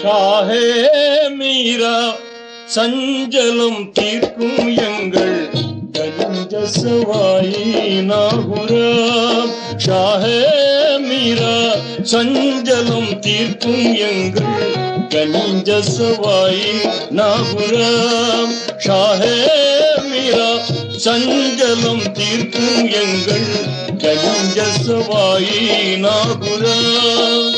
ஷாஹே மீரா சஞ்சலம் தீர்க்கும் எங்கள் கஞ்ச ஷாஹே மீரா சஞ்சலம் தீர்க்கும் எங்கள் கஞ்ச சவாயி நாகுரம். ஷாஹே மீரா சஞ்சலம் தீர்க்கும் எங்கள் கஞ்ச சவாயி நாகுரம்.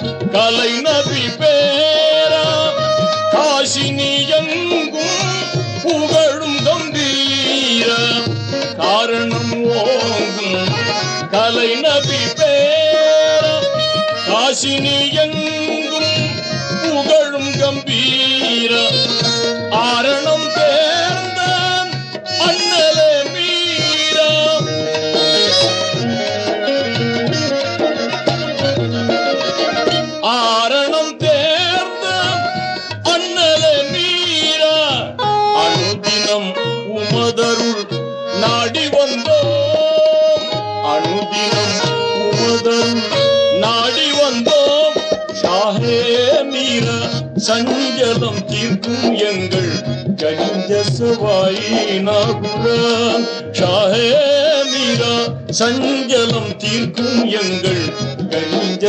கலை நபி பேரா காசினி எங்கும் புகழும் கம்பீர. காரணம் ஓங்கும் கலை நபி பேரா காசினி எங்கும் புகழும் கம்பீர. ஆரணம் நீரா சஞ்சலம் தீர்க்கும் எங்கள் கஞ்ச ஷாஹே மீரா சஞ்சலம் தீர்க்கும் எங்கள் கஞ்ச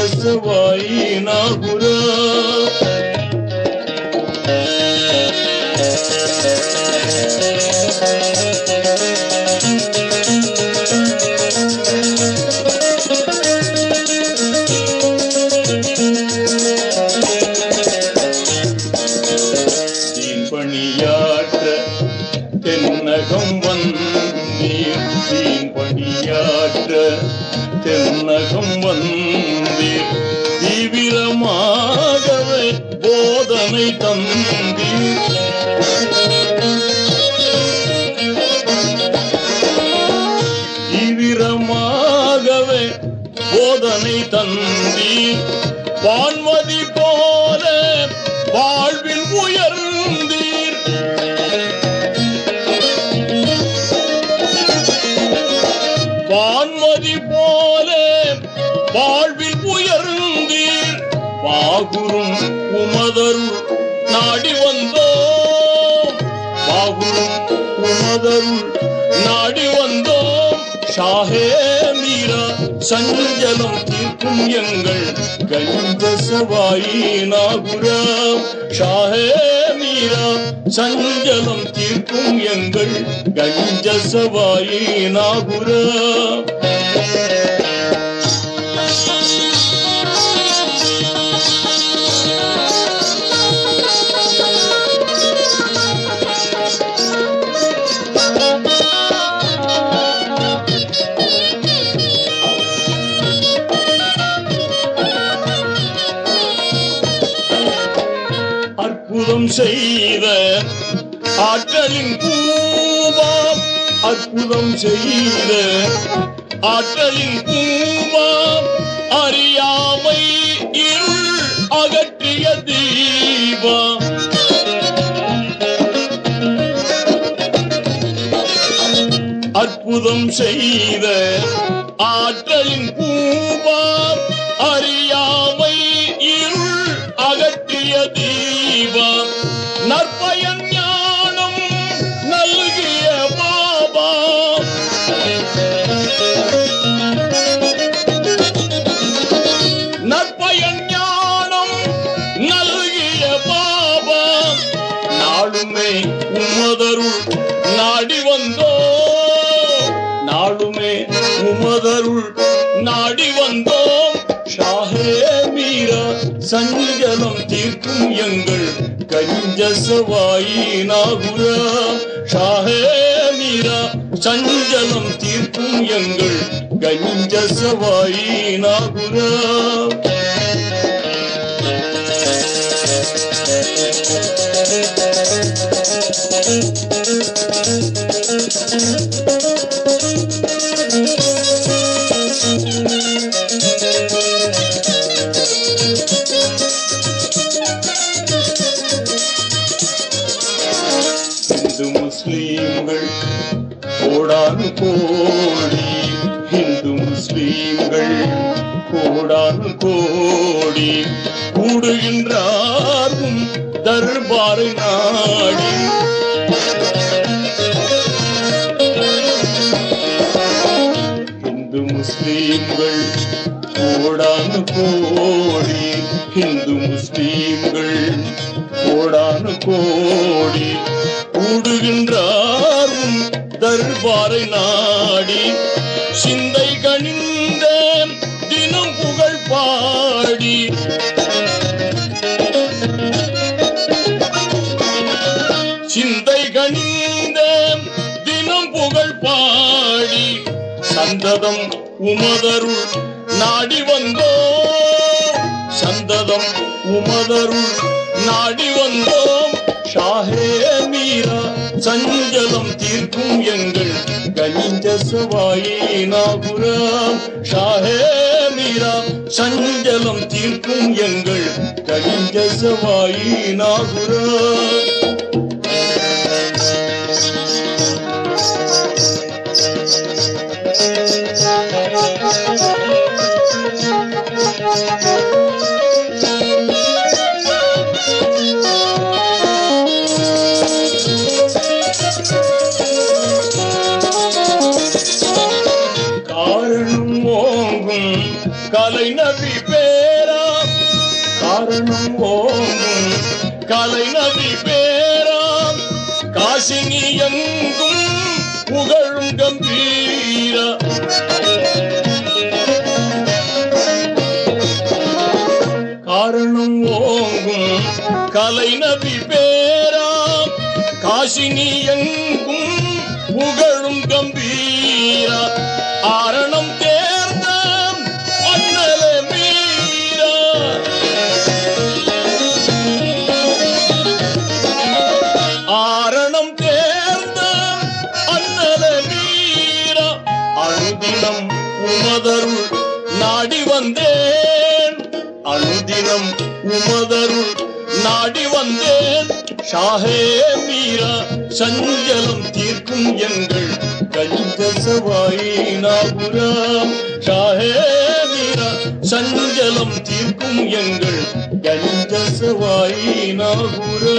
தென்னகம் வந்தீர் தீவிரமாகவே போதனை தந்தீர் தீவிரமாகவே போதனை தந்தீர் வான்மதி நாடி வந்தோ? பாகுரும் உமதருள் நாடி வந்தோ? ஷாஹே மீரா சஞ்சலம் தீர்க்கும் எங்கள் கழிந்த சவாயி நாகுரம் ஷாஹே மீரா சஞ்சலம் தீர்க்கும் எங்கள் கஞ்ச சவாயி செய்த ஆற்றலின் பூவாம் அற்புதம் செய்த ஆற்றலின் பூவாம் அறியாமை இருள் அகற்றிய தீபம். அற்புதம் செய்த ஆற்றலின் பூவாம் அறியாமை இருள் அகற்றிய தீபம். நற்பயன் ஞானம் நல்கிய பாபா. நற்பயன் ஞானம் நல்கிய பாபா. நாளுமே உமதருள் நாடி வந்தோ. நாளுமே உமதருள் நாடி வந்தோம் ஷாஹே மீரா சஞ்சலம் தீர்க்கும் எங்கள் गंज सवाई नागुरा ஷாஹே மீரா சஞ்சலம் தீர்க்கும் எங்கள் கஞ்ச சவாயி நாகுரா Thank you. இந்து முஸ்லீம்கள் கோடானு கோடி. இந்து முஸ்லீம்கள் கோடானு கோடி. கூடுகின்றாரும் தர்பார் நாடி. கூடுகின்றாரும் தர்பாரை நாடி சிந்தை கணிந்த தினம் புகழ் பாடி. சிந்தை கணிந்த தினம் புகழ் பாடி. சந்ததம் உமதருள் நாடி வந்தோ சந்ததம் உமதருள் நாடி வந்தோம். ஷாஹே மீரா. சஞ்சலம் தீர்க்கும் எங்கள் கஞ்ச சுவாயினாபுரம் ஷாஹே மீரா சஞ்சலம் தீர்க்கும் எங்கள் கஞ்ச சுவாயினாபுரம் கலை நபி பேரா காரணம் ஓங்கும் கலை நபி பேரா காசினி எங்கும் புகழும் கம்பீரா. காரணம் ஓங்கும். கலை நபி பேரா காசினி எங்கும் புகழும் கம்பீரா. ஆரணம் தே அனுதினம் உமதருள் நாடி வந்தேன். அனுதினம் உமதருள் நாடி வந்தேன். ஷாஹே மீரா சஞ்சலம் தீர்க்கும் எங்கள் கஞ்ச சவாயினாபுரம் ஷாஹே மீரா சஞ்சலம் தீர்க்கும் எங்கள் கஞ்ச சவாயினாபுரம்